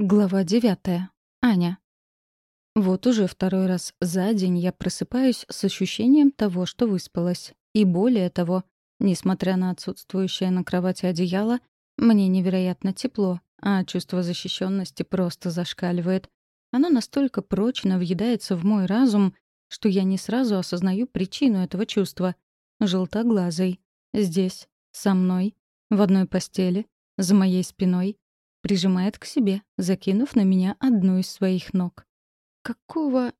Глава девятая. Аня. Вот уже второй раз за день я просыпаюсь с ощущением того, что выспалась. И более того, несмотря на отсутствующее на кровати одеяло, мне невероятно тепло, а чувство защищенности просто зашкаливает. Оно настолько прочно въедается в мой разум, что я не сразу осознаю причину этого чувства. Желтоглазый. Здесь, со мной, в одной постели, за моей спиной, Прижимает к себе, закинув на меня одну из своих ног. Какого...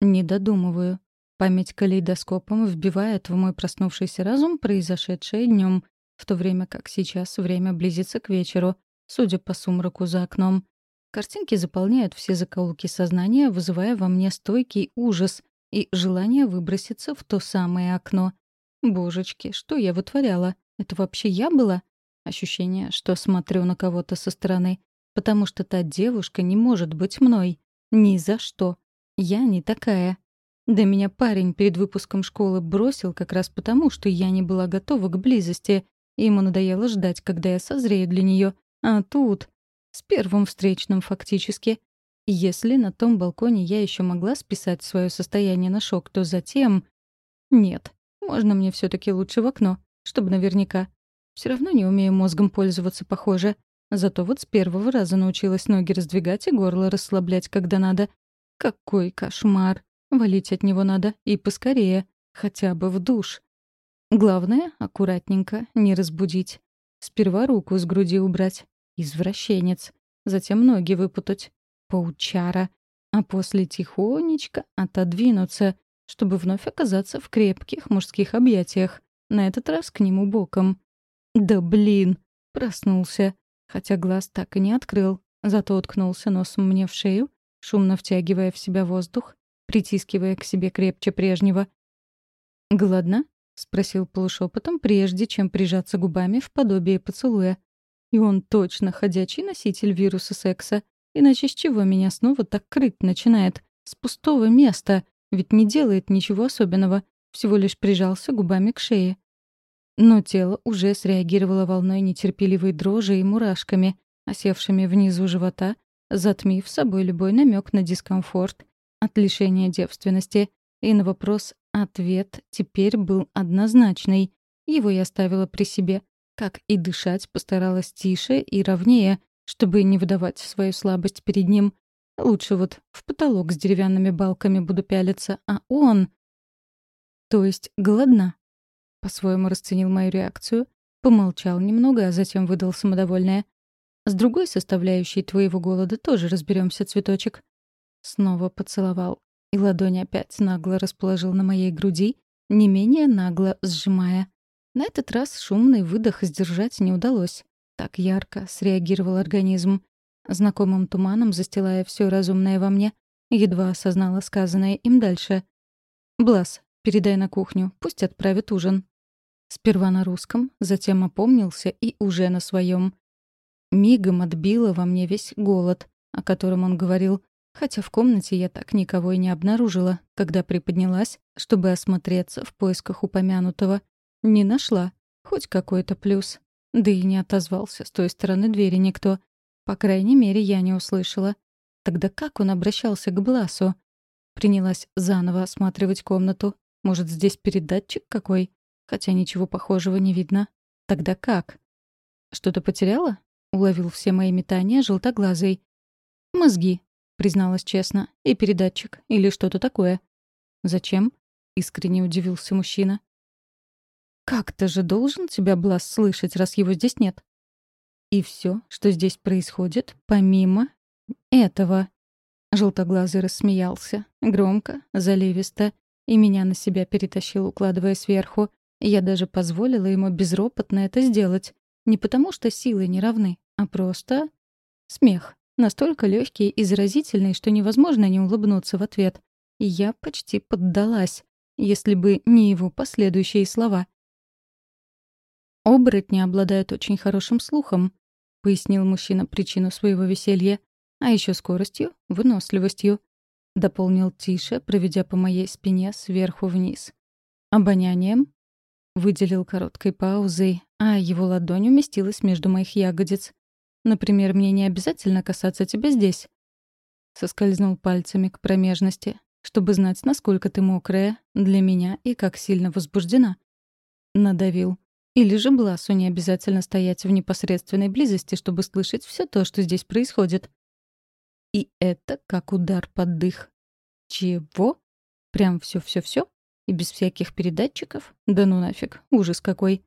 Не додумываю. Память калейдоскопом вбивает в мой проснувшийся разум произошедшее днем, в то время как сейчас время близится к вечеру, судя по сумраку за окном. Картинки заполняют все закоулки сознания, вызывая во мне стойкий ужас и желание выброситься в то самое окно. Божечки, что я вытворяла? Это вообще я была? Ощущение, что смотрю на кого-то со стороны, потому что та девушка не может быть мной. Ни за что. Я не такая. Да меня парень перед выпуском школы бросил как раз потому, что я не была готова к близости, ему надоело ждать, когда я созрею для нее. А тут... С первым встречным фактически. Если на том балконе я еще могла списать свое состояние на шок, то затем... Нет, можно мне все таки лучше в окно, чтобы наверняка. Все равно не умею мозгом пользоваться, похоже. Зато вот с первого раза научилась ноги раздвигать и горло расслаблять, когда надо. Какой кошмар! Валить от него надо, и поскорее, хотя бы в душ. Главное — аккуратненько, не разбудить. Сперва руку с груди убрать. Извращенец. Затем ноги выпутать. Паучара. А после тихонечко отодвинуться, чтобы вновь оказаться в крепких мужских объятиях. На этот раз к нему боком. Да блин! Проснулся. Хотя глаз так и не открыл. Зато уткнулся носом мне в шею, шумно втягивая в себя воздух, притискивая к себе крепче прежнего. «Голодна?» — спросил полушепотом, прежде чем прижаться губами в подобие поцелуя. И он точно ходячий носитель вируса секса. Иначе с чего меня снова так крыть начинает? С пустого места. Ведь не делает ничего особенного. Всего лишь прижался губами к шее. Но тело уже среагировало волной нетерпеливой дрожи и мурашками, осевшими внизу живота, затмив собой любой намек на дискомфорт от лишения девственности. И на вопрос ответ теперь был однозначный. Его я оставила при себе. Как и дышать постаралась тише и ровнее, чтобы не выдавать свою слабость перед ним. Лучше вот в потолок с деревянными балками буду пялиться, а он... То есть голодна, по-своему расценил мою реакцию, помолчал немного, а затем выдал самодовольное. «С другой составляющей твоего голода тоже разберемся, цветочек». Снова поцеловал, и ладонь опять нагло расположил на моей груди, не менее нагло сжимая. На этот раз шумный выдох сдержать не удалось. Так ярко среагировал организм. Знакомым туманом застилая все разумное во мне, едва осознала сказанное им дальше. «Блас, передай на кухню, пусть отправят ужин». Сперва на русском, затем опомнился и уже на своем. Мигом отбило во мне весь голод, о котором он говорил, хотя в комнате я так никого и не обнаружила, когда приподнялась, чтобы осмотреться в поисках упомянутого. Не нашла. Хоть какой-то плюс. Да и не отозвался с той стороны двери никто. По крайней мере, я не услышала. Тогда как он обращался к Бласу? Принялась заново осматривать комнату. Может, здесь передатчик какой? Хотя ничего похожего не видно. Тогда как? Что-то потеряла? Уловил все мои метания желтоглазый. Мозги, призналась честно, и передатчик, или что-то такое. Зачем? Искренне удивился мужчина. Как-то же должен тебя Блас слышать, раз его здесь нет. И все, что здесь происходит, помимо этого. Желтоглазый рассмеялся, громко, заливисто, и меня на себя перетащил, укладывая сверху. Я даже позволила ему безропотно это сделать. Не потому, что силы не равны, а просто... Смех. Настолько легкий и заразительный, что невозможно не улыбнуться в ответ. И я почти поддалась, если бы не его последующие слова. «Оборотни обладают очень хорошим слухом», — пояснил мужчина причину своего веселья, «а еще скоростью, выносливостью», — дополнил тише, проведя по моей спине сверху вниз. «Обонянием Выделил короткой паузой, а его ладонь уместилась между моих ягодиц. Например, мне не обязательно касаться тебя здесь. Соскользнул пальцами к промежности, чтобы знать, насколько ты мокрая для меня и как сильно возбуждена. Надавил. Или же Бласу не обязательно стоять в непосредственной близости, чтобы слышать все то, что здесь происходит. И это как удар под дых. Чего? Прям все-все-все? И без всяких передатчиков? Да ну нафиг, ужас какой.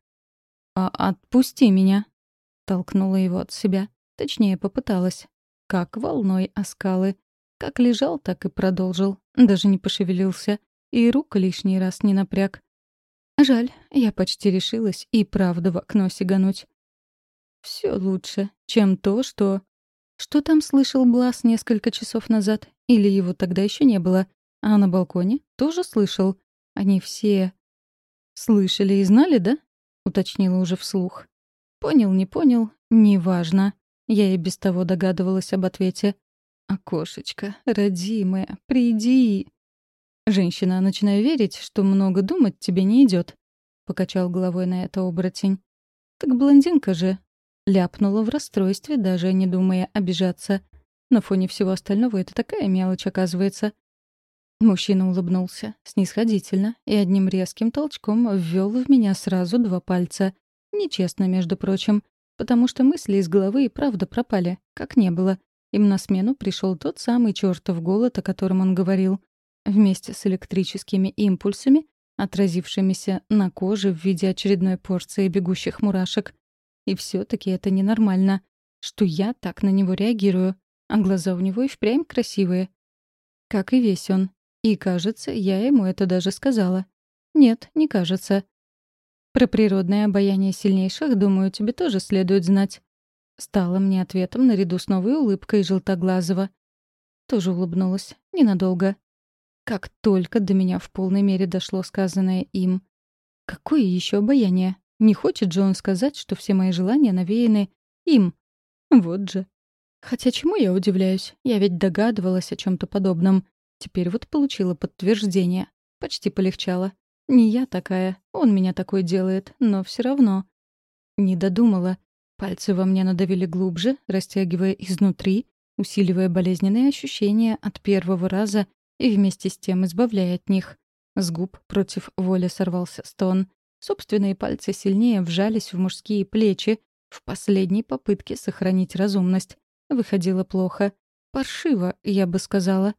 А отпусти меня. Толкнула его от себя. Точнее, попыталась. Как волной о скалы. Как лежал, так и продолжил. Даже не пошевелился. И рук лишний раз не напряг. Жаль, я почти решилась и правда в окно сигануть. Все лучше, чем то, что... Что там слышал Блас несколько часов назад? Или его тогда еще не было? А на балконе тоже слышал. Они все... «Слышали и знали, да?» — уточнила уже вслух. «Понял, не понял, неважно. Я и без того догадывалась об ответе. «Окошечко, родимая, приди!» «Женщина, начинаю верить, что много думать тебе не идет, покачал головой на это оборотень. «Так блондинка же!» — ляпнула в расстройстве, даже не думая обижаться. На фоне всего остального это такая мелочь, оказывается. Мужчина улыбнулся, снисходительно, и одним резким толчком ввел в меня сразу два пальца. Нечестно, между прочим, потому что мысли из головы и правда пропали, как не было. Им на смену пришел тот самый чертов голод, о котором он говорил. Вместе с электрическими импульсами, отразившимися на коже в виде очередной порции бегущих мурашек. И все таки это ненормально, что я так на него реагирую, а глаза у него и впрямь красивые. Как и весь он. И, кажется, я ему это даже сказала. Нет, не кажется. Про природное обаяние сильнейших, думаю, тебе тоже следует знать. Стало мне ответом наряду с новой улыбкой Желтоглазого. Тоже улыбнулась. Ненадолго. Как только до меня в полной мере дошло сказанное им. Какое еще обаяние? Не хочет же он сказать, что все мои желания навеяны им. Вот же. Хотя чему я удивляюсь? Я ведь догадывалась о чем то подобном. Теперь вот получила подтверждение. Почти полегчало. Не я такая, он меня такой делает, но все равно. Не додумала. Пальцы во мне надавили глубже, растягивая изнутри, усиливая болезненные ощущения от первого раза и вместе с тем избавляя от них. С губ против воли сорвался стон. Собственные пальцы сильнее вжались в мужские плечи в последней попытке сохранить разумность. Выходило плохо. Паршиво, я бы сказала.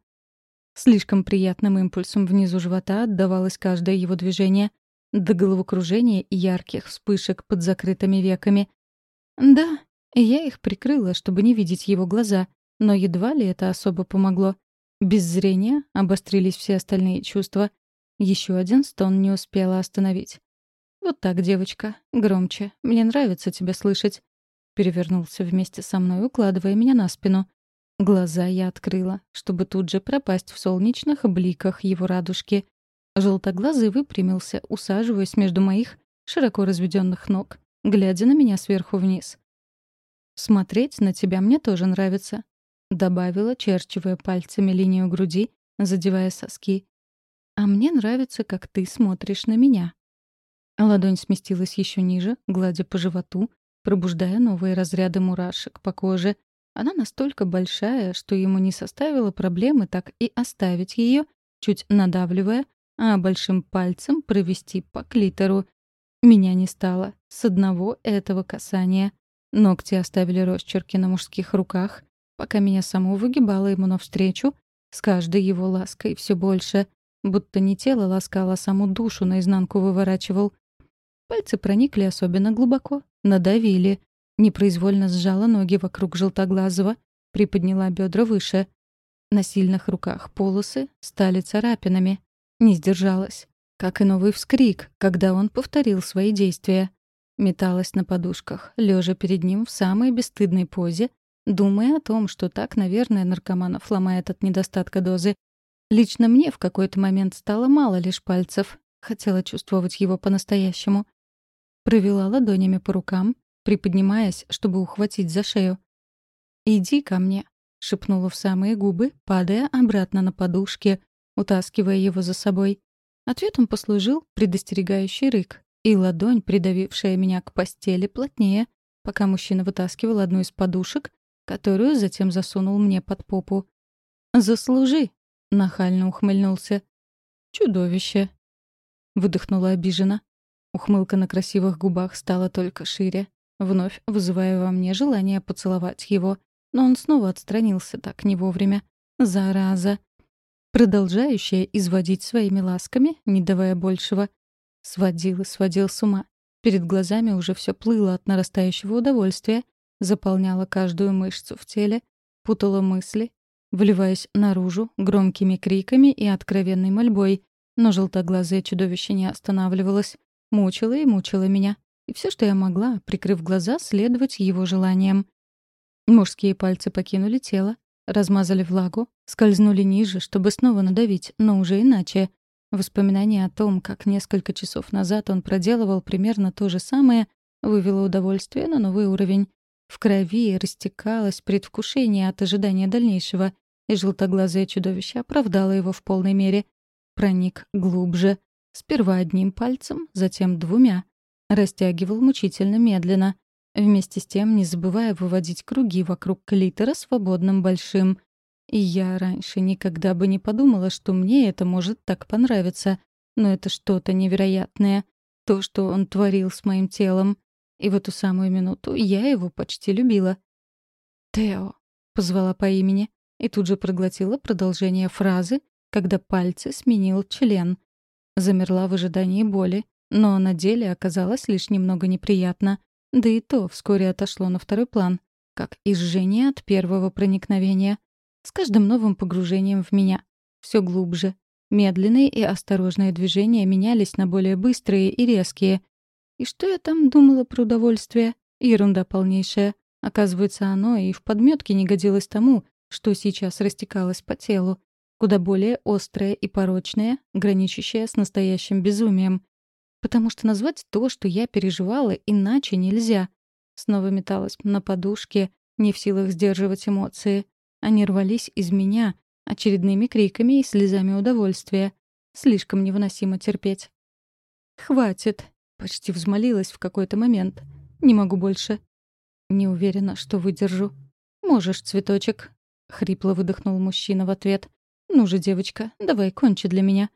Слишком приятным импульсом внизу живота отдавалось каждое его движение, до головокружения и ярких вспышек под закрытыми веками. Да, я их прикрыла, чтобы не видеть его глаза, но едва ли это особо помогло. Без зрения обострились все остальные чувства. Еще один стон не успела остановить. «Вот так, девочка, громче. Мне нравится тебя слышать». Перевернулся вместе со мной, укладывая меня на спину. Глаза я открыла, чтобы тут же пропасть в солнечных бликах его радужки. Желтоглазый выпрямился, усаживаясь между моих широко разведенных ног, глядя на меня сверху вниз. «Смотреть на тебя мне тоже нравится», — добавила, черчивая пальцами линию груди, задевая соски. «А мне нравится, как ты смотришь на меня». Ладонь сместилась еще ниже, гладя по животу, пробуждая новые разряды мурашек по коже, она настолько большая, что ему не составило проблемы так и оставить ее, чуть надавливая, а большим пальцем провести по клитору. Меня не стало с одного этого касания. Ногти оставили росчерки на мужских руках, пока меня саму выгибало ему навстречу, с каждой его лаской все больше, будто не тело ласкало, а саму душу наизнанку выворачивал. Пальцы проникли особенно глубоко, надавили, Непроизвольно сжала ноги вокруг желтоглазого, приподняла бедра выше. На сильных руках полосы стали царапинами. Не сдержалась. Как и новый вскрик, когда он повторил свои действия. Металась на подушках, лежа перед ним в самой бесстыдной позе, думая о том, что так, наверное, наркоманов ломает от недостатка дозы. Лично мне в какой-то момент стало мало лишь пальцев. Хотела чувствовать его по-настоящему. Провела ладонями по рукам, приподнимаясь, чтобы ухватить за шею. «Иди ко мне», — шепнула в самые губы, падая обратно на подушке, утаскивая его за собой. Ответом послужил предостерегающий рык, и ладонь, придавившая меня к постели плотнее, пока мужчина вытаскивал одну из подушек, которую затем засунул мне под попу. «Заслужи!» — нахально ухмыльнулся. «Чудовище!» — выдохнула обиженно. Ухмылка на красивых губах стала только шире, вновь вызывая во мне желание поцеловать его. Но он снова отстранился так не вовремя. Зараза! Продолжающая изводить своими ласками, не давая большего. Сводил и сводил с ума. Перед глазами уже все плыло от нарастающего удовольствия, заполняло каждую мышцу в теле, путало мысли, вливаясь наружу громкими криками и откровенной мольбой. Но желтоглазое чудовище не останавливалось, мучило и мучило меня. И все, что я могла, прикрыв глаза, следовать его желаниям. Мужские пальцы покинули тело, размазали влагу, скользнули ниже, чтобы снова надавить, но уже иначе. Воспоминание о том, как несколько часов назад он проделывал примерно то же самое, вывело удовольствие на новый уровень. В крови растекалось предвкушение от ожидания дальнейшего, и желтоглазое чудовище оправдало его в полной мере. Проник глубже. Сперва одним пальцем, затем двумя. Растягивал мучительно медленно. Вместе с тем не забывая выводить круги вокруг клитора свободным большим. И я раньше никогда бы не подумала, что мне это может так понравиться. Но это что-то невероятное. То, что он творил с моим телом. И в эту самую минуту я его почти любила. «Тео», — позвала по имени, и тут же проглотила продолжение фразы, когда пальцы сменил член. Замерла в ожидании боли, но на деле оказалось лишь немного неприятно, да и то вскоре отошло на второй план, как и от первого проникновения. С каждым новым погружением в меня. все глубже. Медленные и осторожные движения менялись на более быстрые и резкие, и что я там думала про удовольствие? Ерунда полнейшая. Оказывается, оно и в подметке не годилось тому, что сейчас растекалось по телу. Куда более острое и порочное, граничащее с настоящим безумием. Потому что назвать то, что я переживала, иначе нельзя. Снова металась на подушке, не в силах сдерживать эмоции. Они рвались из меня очередными криками и слезами удовольствия. Слишком невыносимо терпеть. «Хватит!» Почти взмолилась в какой-то момент. «Не могу больше». «Не уверена, что выдержу». «Можешь, цветочек», — хрипло выдохнул мужчина в ответ. «Ну же, девочка, давай кончи для меня».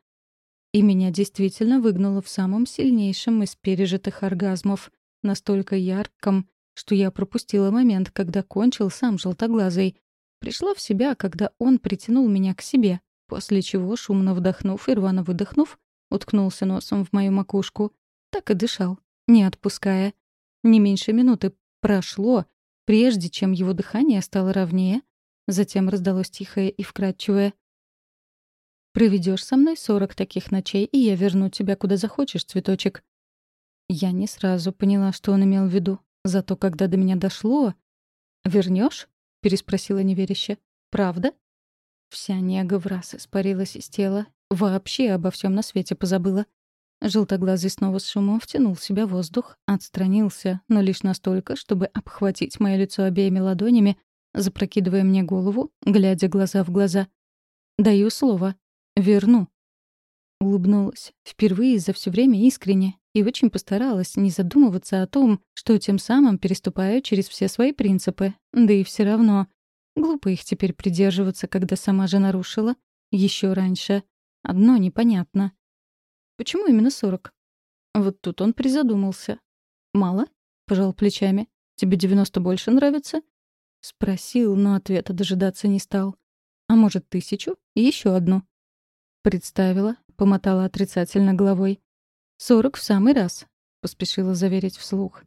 И меня действительно выгнало в самом сильнейшем из пережитых оргазмов, настолько ярком, что я пропустила момент, когда кончил сам желтоглазый. Пришла в себя, когда он притянул меня к себе, после чего, шумно вдохнув и рвано выдохнув, уткнулся носом в мою макушку. Так и дышал, не отпуская. Не меньше минуты прошло, прежде чем его дыхание стало ровнее. Затем раздалось тихое и вкрадчивое. «Проведешь со мной сорок таких ночей, и я верну тебя куда захочешь, цветочек». Я не сразу поняла, что он имел в виду. Зато когда до меня дошло... «Вернешь?» — переспросила неверяще. «Правда?» Вся нега в раз испарилась из тела. Вообще обо всем на свете позабыла. Желтоглазый снова с шумом втянул в себя воздух, отстранился, но лишь настолько, чтобы обхватить мое лицо обеими ладонями, запрокидывая мне голову, глядя глаза в глаза. «Даю слово. Верну». Улыбнулась, впервые за все время искренне, и очень постаралась не задумываться о том, что тем самым переступаю через все свои принципы. Да и все равно. Глупо их теперь придерживаться, когда сама же нарушила. Еще раньше. Одно непонятно. Почему именно сорок? Вот тут он призадумался. «Мало?» — пожал плечами. «Тебе девяносто больше нравится?» Спросил, но ответа дожидаться не стал. «А может, тысячу? Еще одну?» Представила, помотала отрицательно головой. «Сорок в самый раз», — поспешила заверить вслух.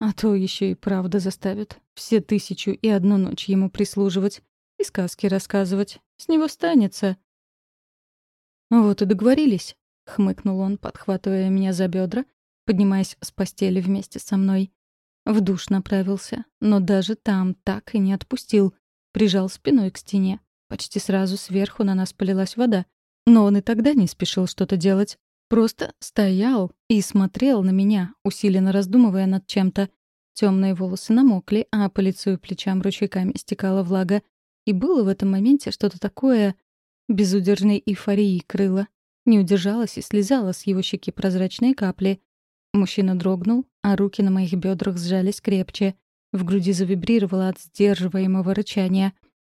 «А то еще и правда заставят. Все тысячу и одну ночь ему прислуживать. И сказки рассказывать. С него станется». «Вот и договорились», — хмыкнул он, подхватывая меня за бедра, поднимаясь с постели вместе со мной. В душ направился, но даже там так и не отпустил. Прижал спиной к стене. Почти сразу сверху на нас полилась вода. Но он и тогда не спешил что-то делать. Просто стоял и смотрел на меня, усиленно раздумывая над чем-то. Темные волосы намокли, а по лицу и плечам ручейками стекала влага. И было в этом моменте что-то такое безудержной эйфории крыло. Не удержалась и слезала с его щеки прозрачные капли. Мужчина дрогнул, а руки на моих бедрах сжались крепче. В груди завибрировало от сдерживаемого рычания.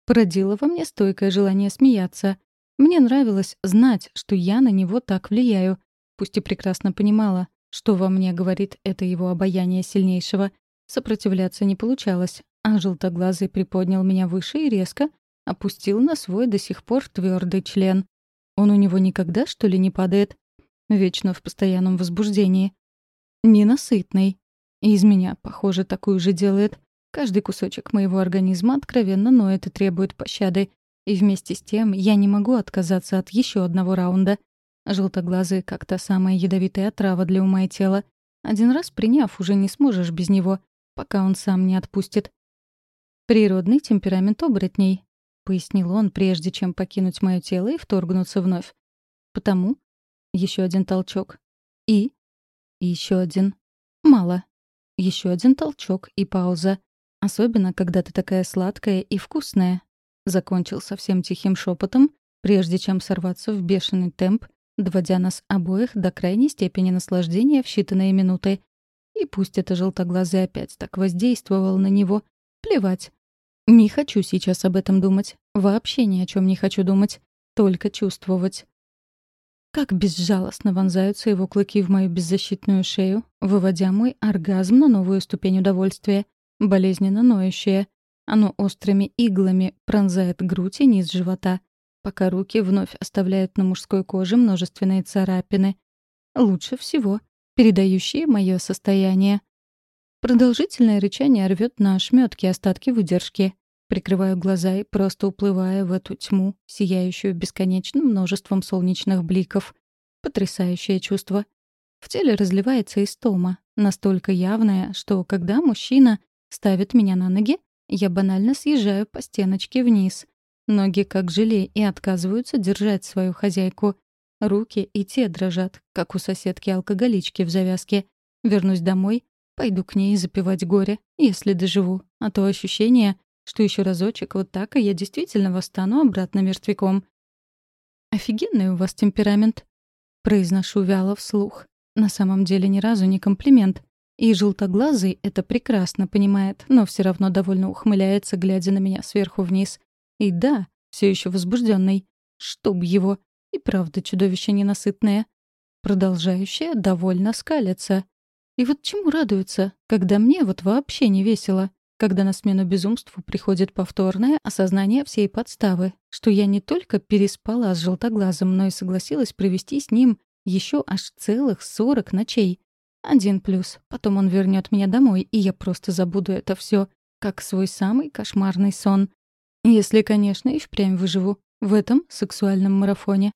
Породило во мне стойкое желание смеяться. Мне нравилось знать, что я на него так влияю, пусть и прекрасно понимала, что во мне говорит это его обаяние сильнейшего. Сопротивляться не получалось, а желтоглазый приподнял меня выше и резко опустил на свой до сих пор твердый член. Он у него никогда, что ли, не падает? Вечно в постоянном возбуждении. Ненасытный. И из меня, похоже, такую же делает. Каждый кусочек моего организма откровенно ноет и требует пощады. И вместе с тем я не могу отказаться от еще одного раунда. Желтоглазый, как та самая ядовитая отрава для ума и тела. Один раз приняв, уже не сможешь без него, пока он сам не отпустит. Природный темперамент оборотней, пояснил он, прежде чем покинуть мое тело и вторгнуться вновь. Потому еще один толчок. И еще один. Мало. Еще один толчок и пауза. Особенно, когда ты такая сладкая и вкусная. Закончил совсем тихим шепотом, прежде чем сорваться в бешеный темп, доводя нас обоих до крайней степени наслаждения в считанные минуты. И пусть это желтоглазый опять так воздействовал на него, плевать. Не хочу сейчас об этом думать. Вообще ни о чем не хочу думать. Только чувствовать. Как безжалостно вонзаются его клыки в мою беззащитную шею, выводя мой оргазм на новую ступень удовольствия, болезненно ноющее. Оно острыми иглами пронзает грудь и низ живота, пока руки вновь оставляют на мужской коже множественные царапины. Лучше всего передающие мое состояние. Продолжительное рычание рвет на ошметки остатки выдержки. Прикрываю глаза и просто уплывая в эту тьму, сияющую бесконечным множеством солнечных бликов. Потрясающее чувство. В теле разливается истома, настолько явная, что когда мужчина ставит меня на ноги, я банально съезжаю по стеночке вниз. Ноги как желе и отказываются держать свою хозяйку. Руки и те дрожат, как у соседки-алкоголички в завязке. Вернусь домой, пойду к ней запивать горе, если доживу. А то ощущение, что еще разочек вот так, и я действительно восстану обратно мертвяком. «Офигенный у вас темперамент», — произношу вяло вслух. На самом деле ни разу не комплимент. И желтоглазый это прекрасно понимает, но все равно довольно ухмыляется, глядя на меня сверху вниз. И да, все еще возбужденный. Чтоб его. И правда чудовище ненасытное. Продолжающее довольно скалится. И вот чему радуется, когда мне вот вообще не весело когда на смену безумству приходит повторное осознание всей подставы, что я не только переспала с желтоглазом, но и согласилась провести с ним еще аж целых сорок ночей. Один плюс. Потом он вернет меня домой, и я просто забуду это все, как свой самый кошмарный сон. Если, конечно, и впрямь выживу в этом сексуальном марафоне.